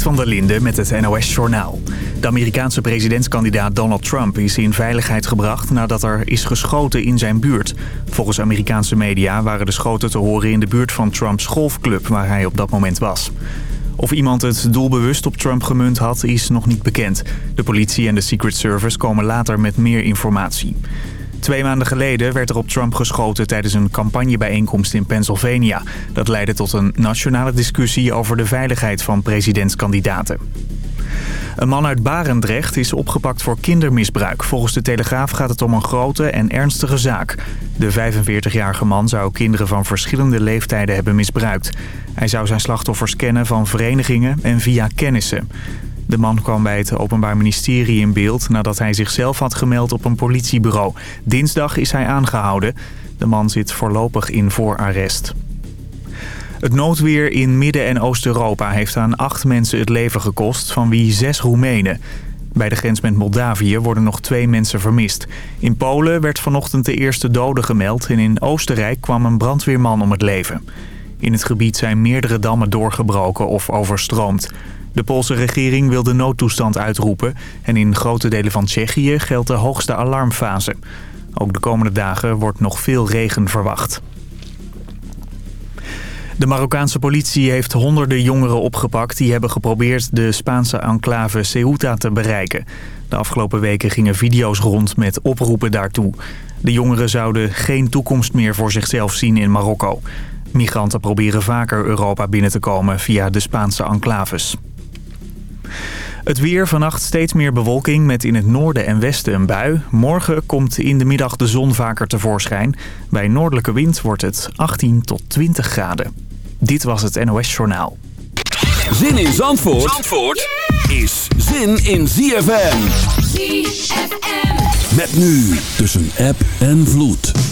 Van der Linde met het NOS-journaal. De Amerikaanse presidentskandidaat Donald Trump is in veiligheid gebracht nadat er is geschoten in zijn buurt. Volgens Amerikaanse media waren de schoten te horen in de buurt van Trumps golfclub waar hij op dat moment was. Of iemand het doelbewust op Trump gemunt had, is nog niet bekend. De politie en de Secret Service komen later met meer informatie. Twee maanden geleden werd er op Trump geschoten tijdens een campagnebijeenkomst in Pennsylvania. Dat leidde tot een nationale discussie over de veiligheid van presidentskandidaten. Een man uit Barendrecht is opgepakt voor kindermisbruik. Volgens de Telegraaf gaat het om een grote en ernstige zaak. De 45-jarige man zou kinderen van verschillende leeftijden hebben misbruikt. Hij zou zijn slachtoffers kennen van verenigingen en via kennissen. De man kwam bij het Openbaar Ministerie in beeld nadat hij zichzelf had gemeld op een politiebureau. Dinsdag is hij aangehouden. De man zit voorlopig in voorarrest. Het noodweer in Midden- en Oost-Europa heeft aan acht mensen het leven gekost, van wie zes Roemenen. Bij de grens met Moldavië worden nog twee mensen vermist. In Polen werd vanochtend de eerste dode gemeld en in Oostenrijk kwam een brandweerman om het leven. In het gebied zijn meerdere dammen doorgebroken of overstroomd. De Poolse regering wil de noodtoestand uitroepen en in grote delen van Tsjechië geldt de hoogste alarmfase. Ook de komende dagen wordt nog veel regen verwacht. De Marokkaanse politie heeft honderden jongeren opgepakt... die hebben geprobeerd de Spaanse enclave Ceuta te bereiken. De afgelopen weken gingen video's rond met oproepen daartoe. De jongeren zouden geen toekomst meer voor zichzelf zien in Marokko. Migranten proberen vaker Europa binnen te komen via de Spaanse enclaves. Het weer, vannacht steeds meer bewolking met in het noorden en westen een bui. Morgen komt in de middag de zon vaker tevoorschijn. Bij noordelijke wind wordt het 18 tot 20 graden. Dit was het NOS Journaal. Zin in Zandvoort, Zandvoort is zin in ZFM. ZFM. Met nu tussen app en vloed.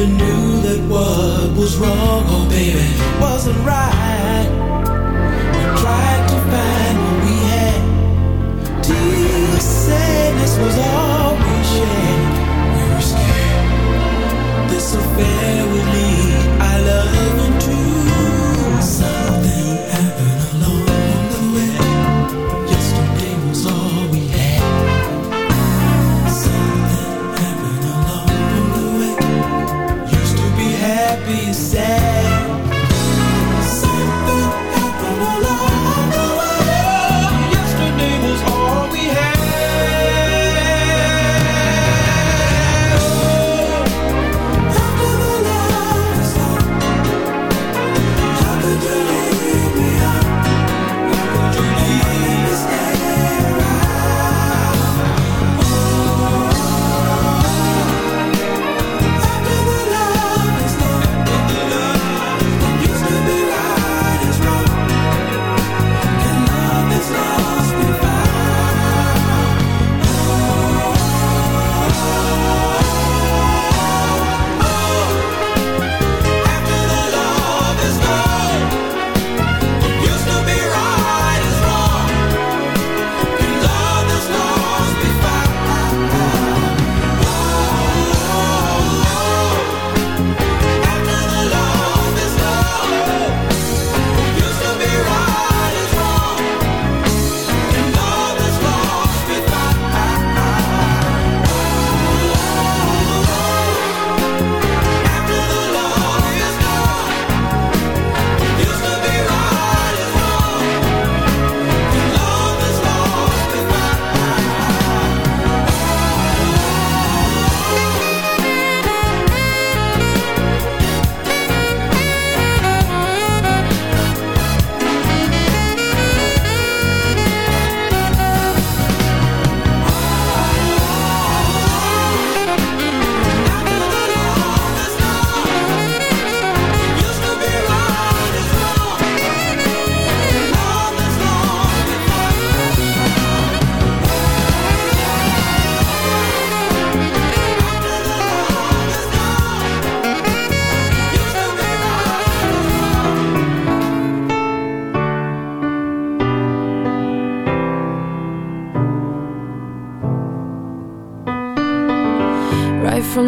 never knew that what was wrong, oh baby, wasn't right. We tried to find what we had. Till the sadness was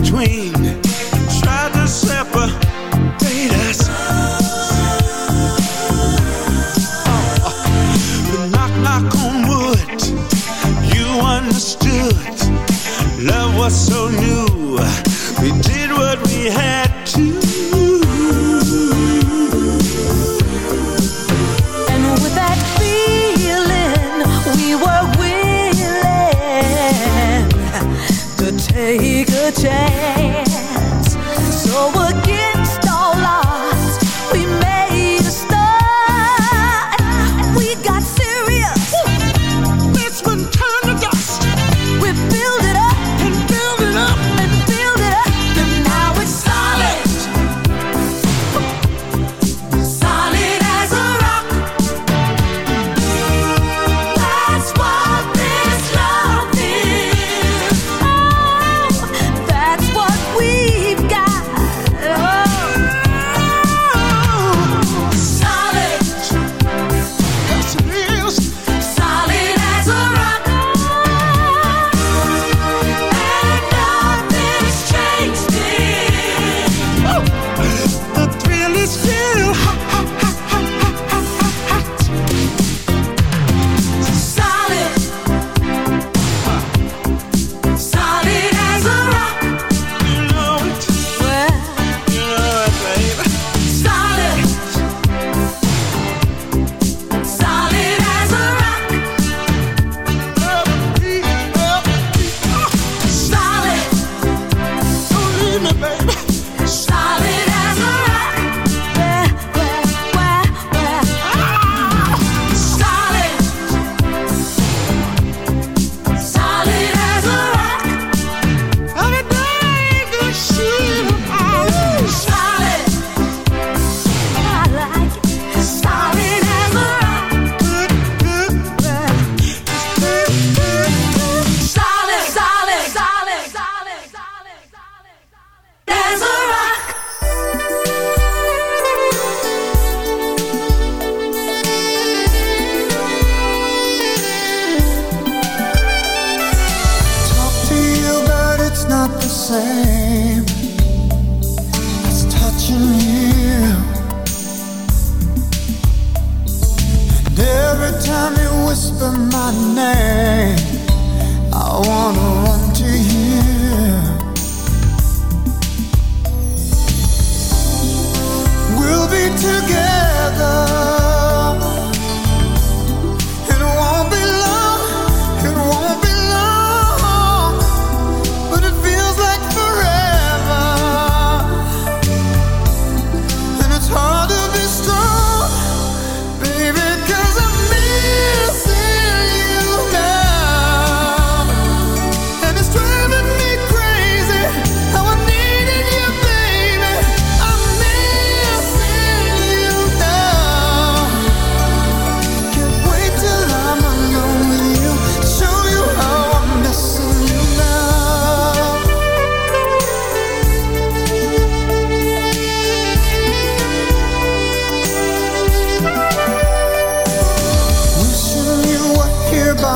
between.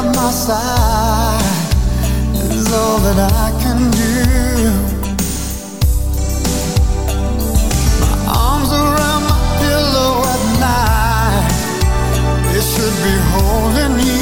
by my side is all that I can do. My arms around my pillow at night, they should be holding you.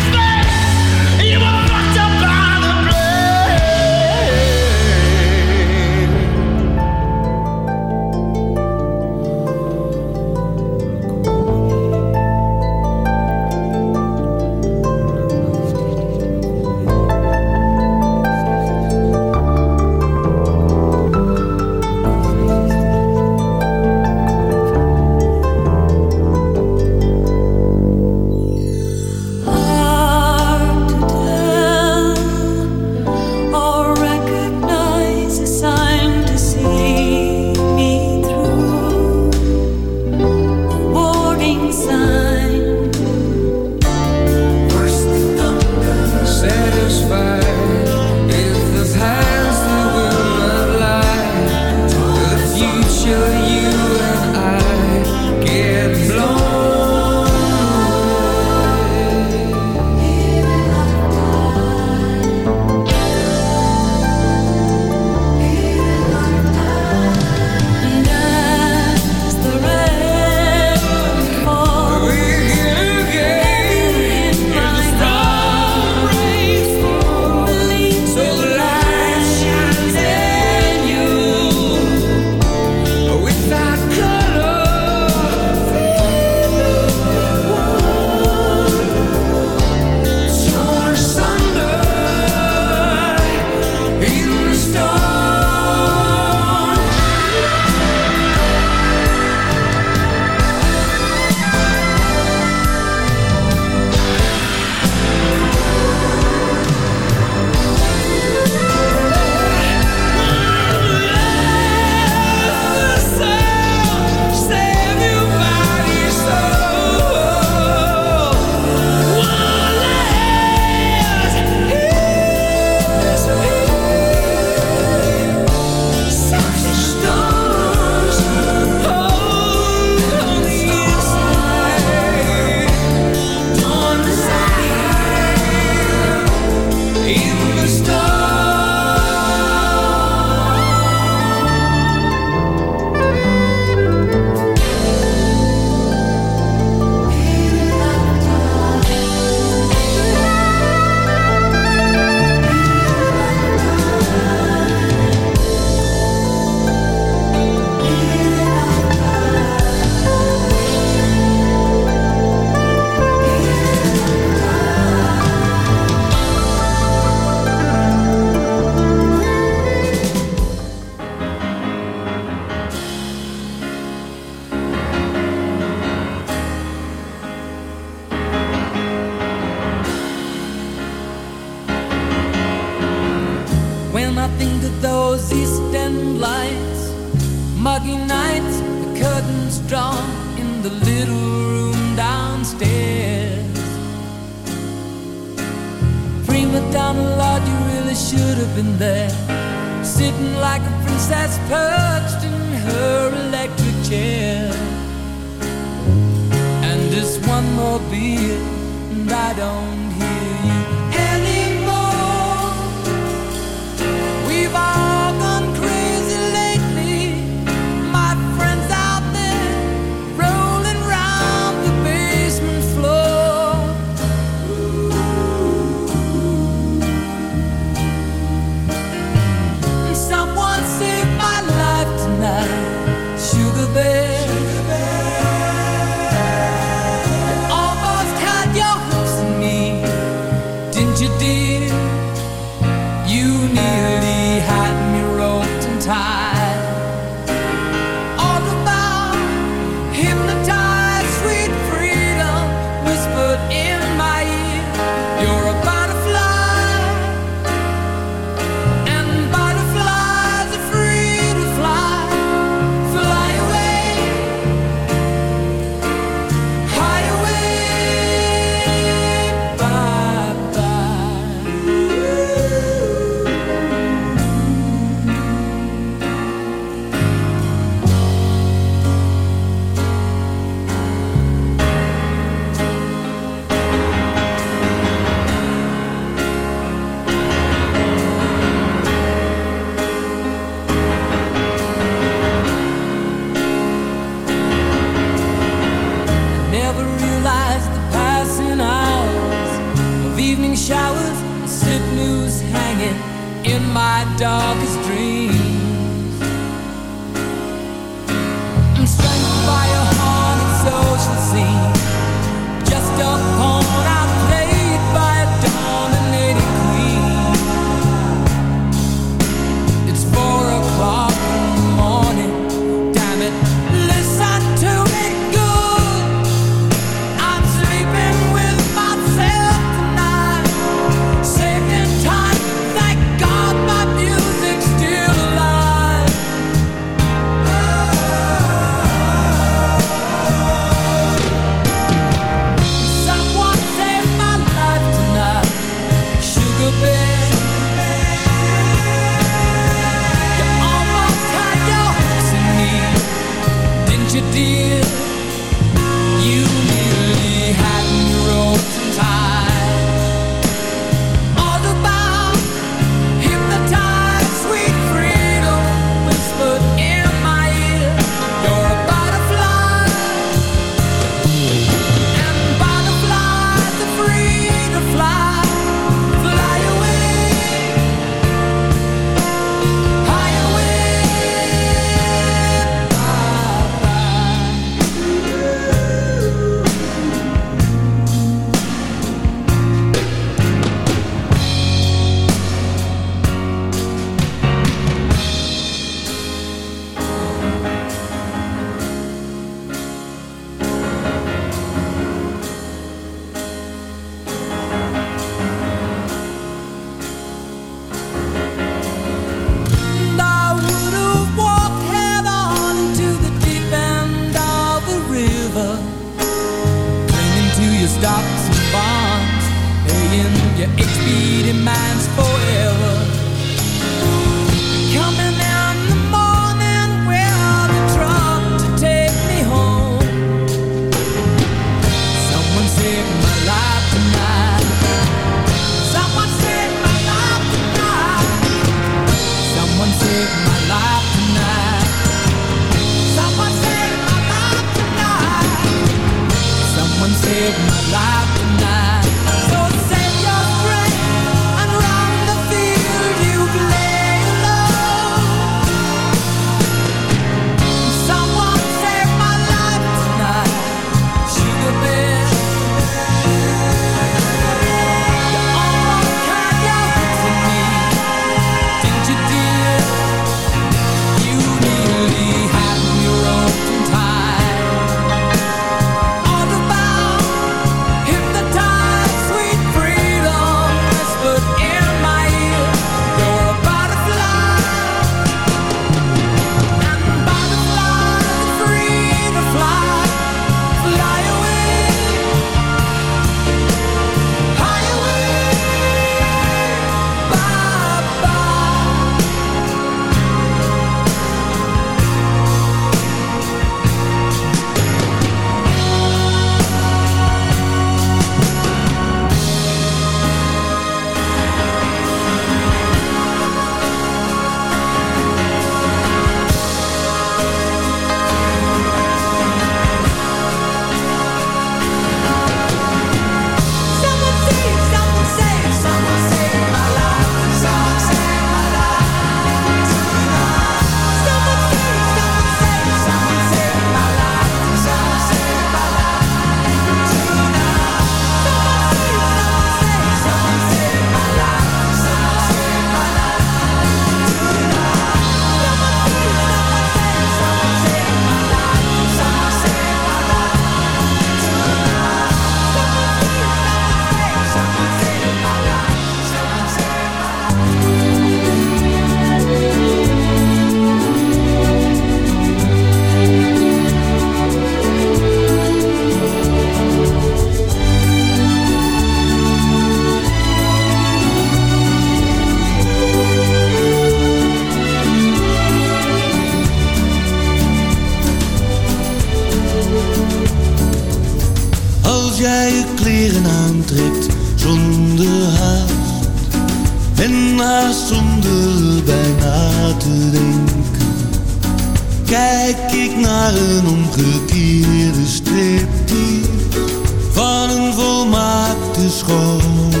schoonheid.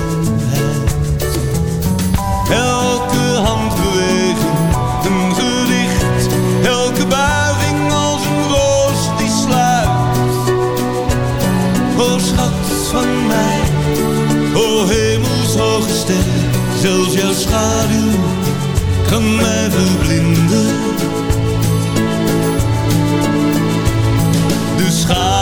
Elke handbeweging een verlicht, elke buiging als een roos die sluit. O schat van mij, o hemelshoge ster, zelfs jouw schaduw kan mij verblinden. Dus ga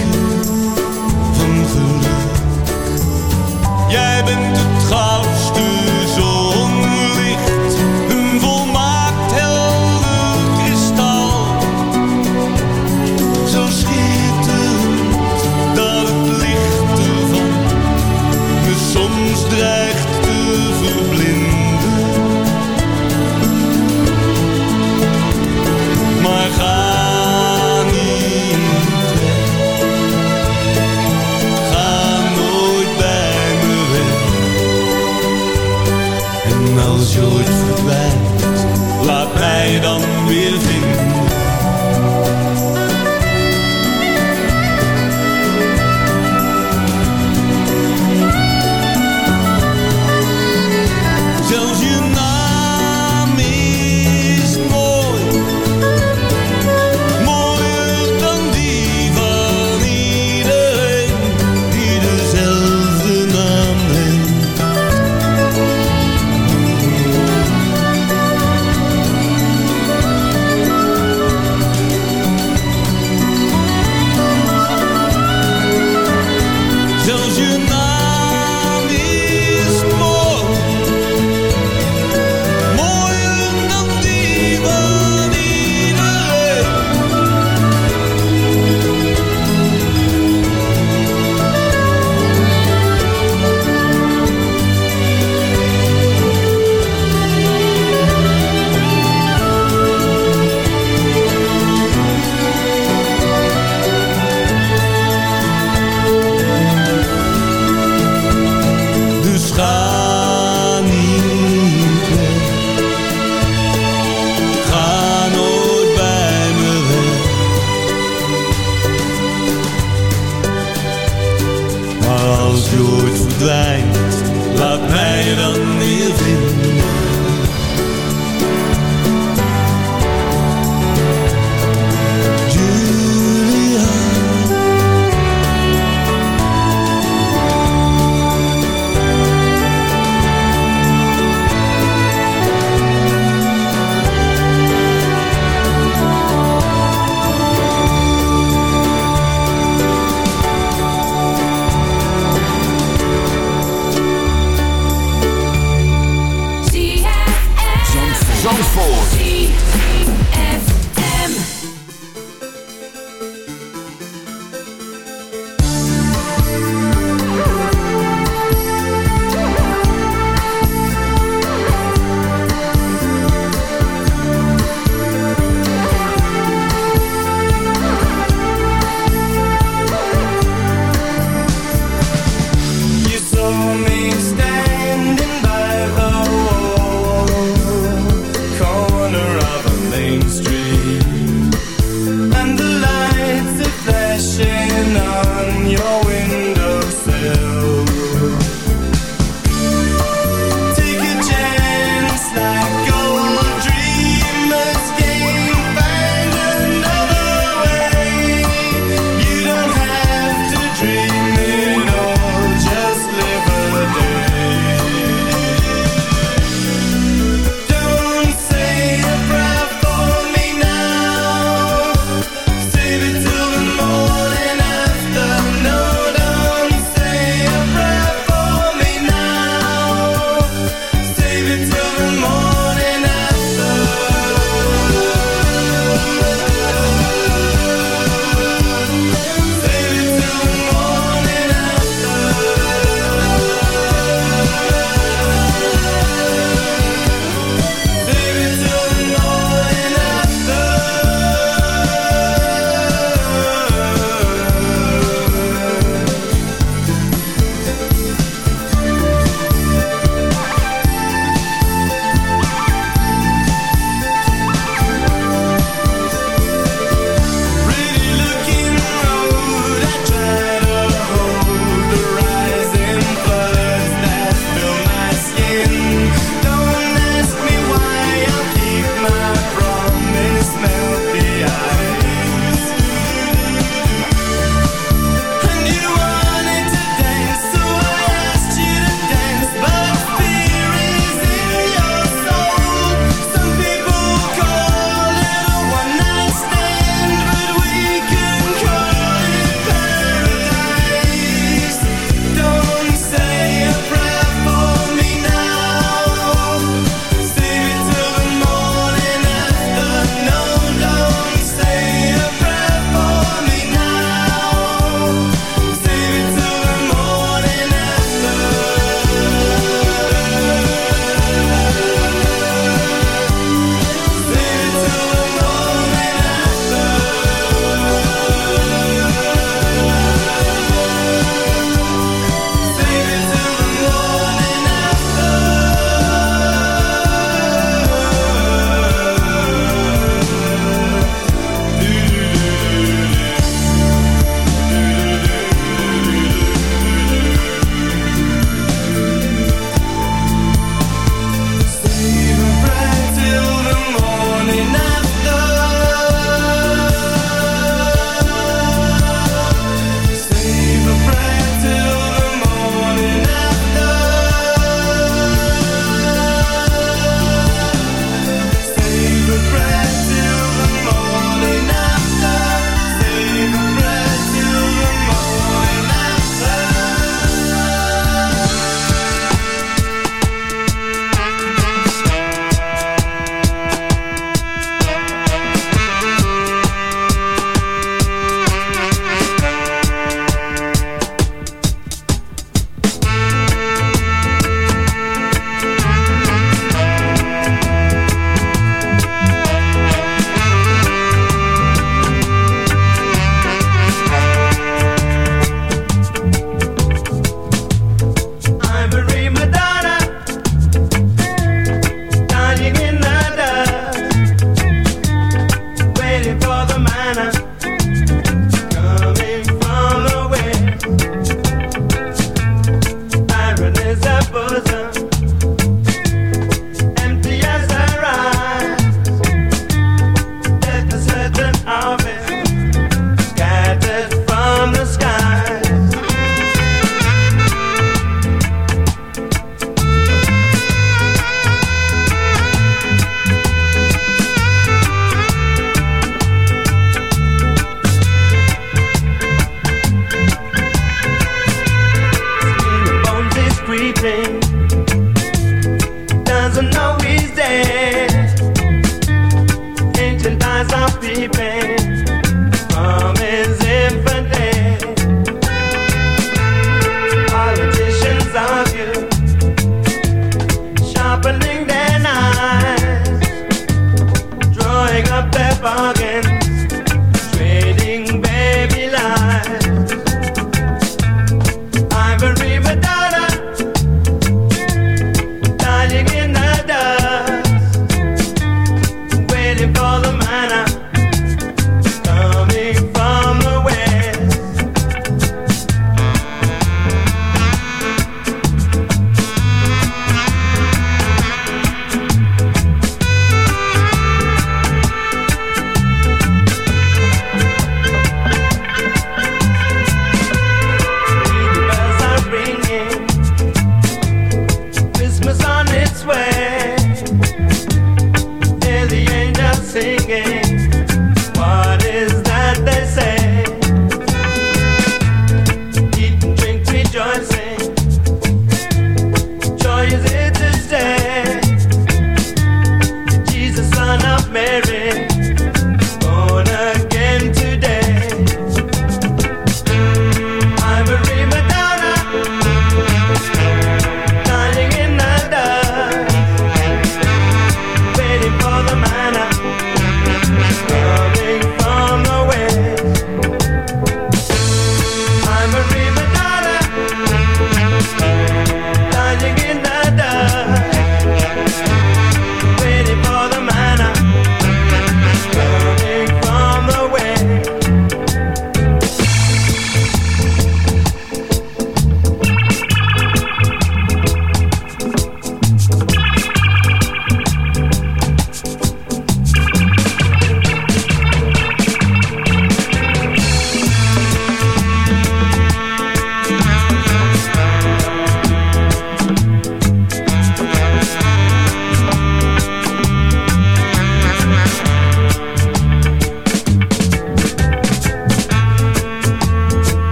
Zandvoort.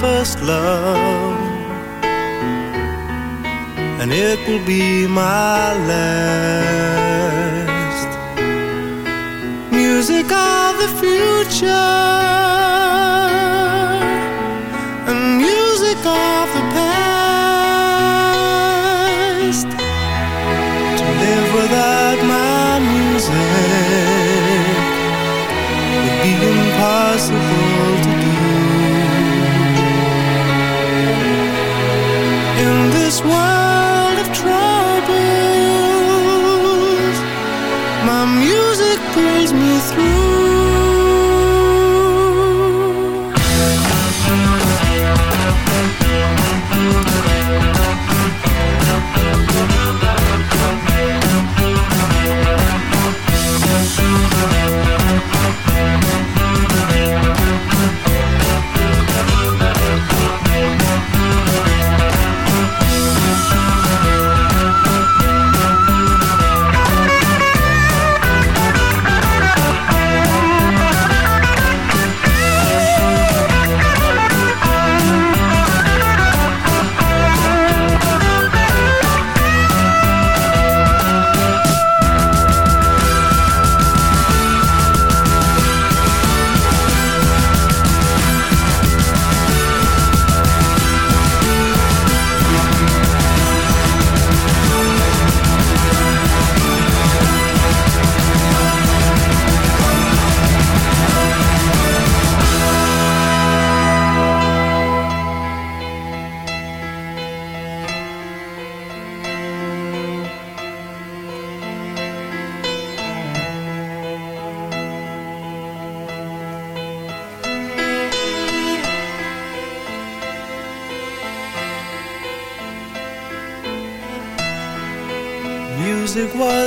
First love, and it will be my last. Music of the future, and music of the past. To live without this one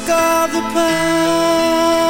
music of the past.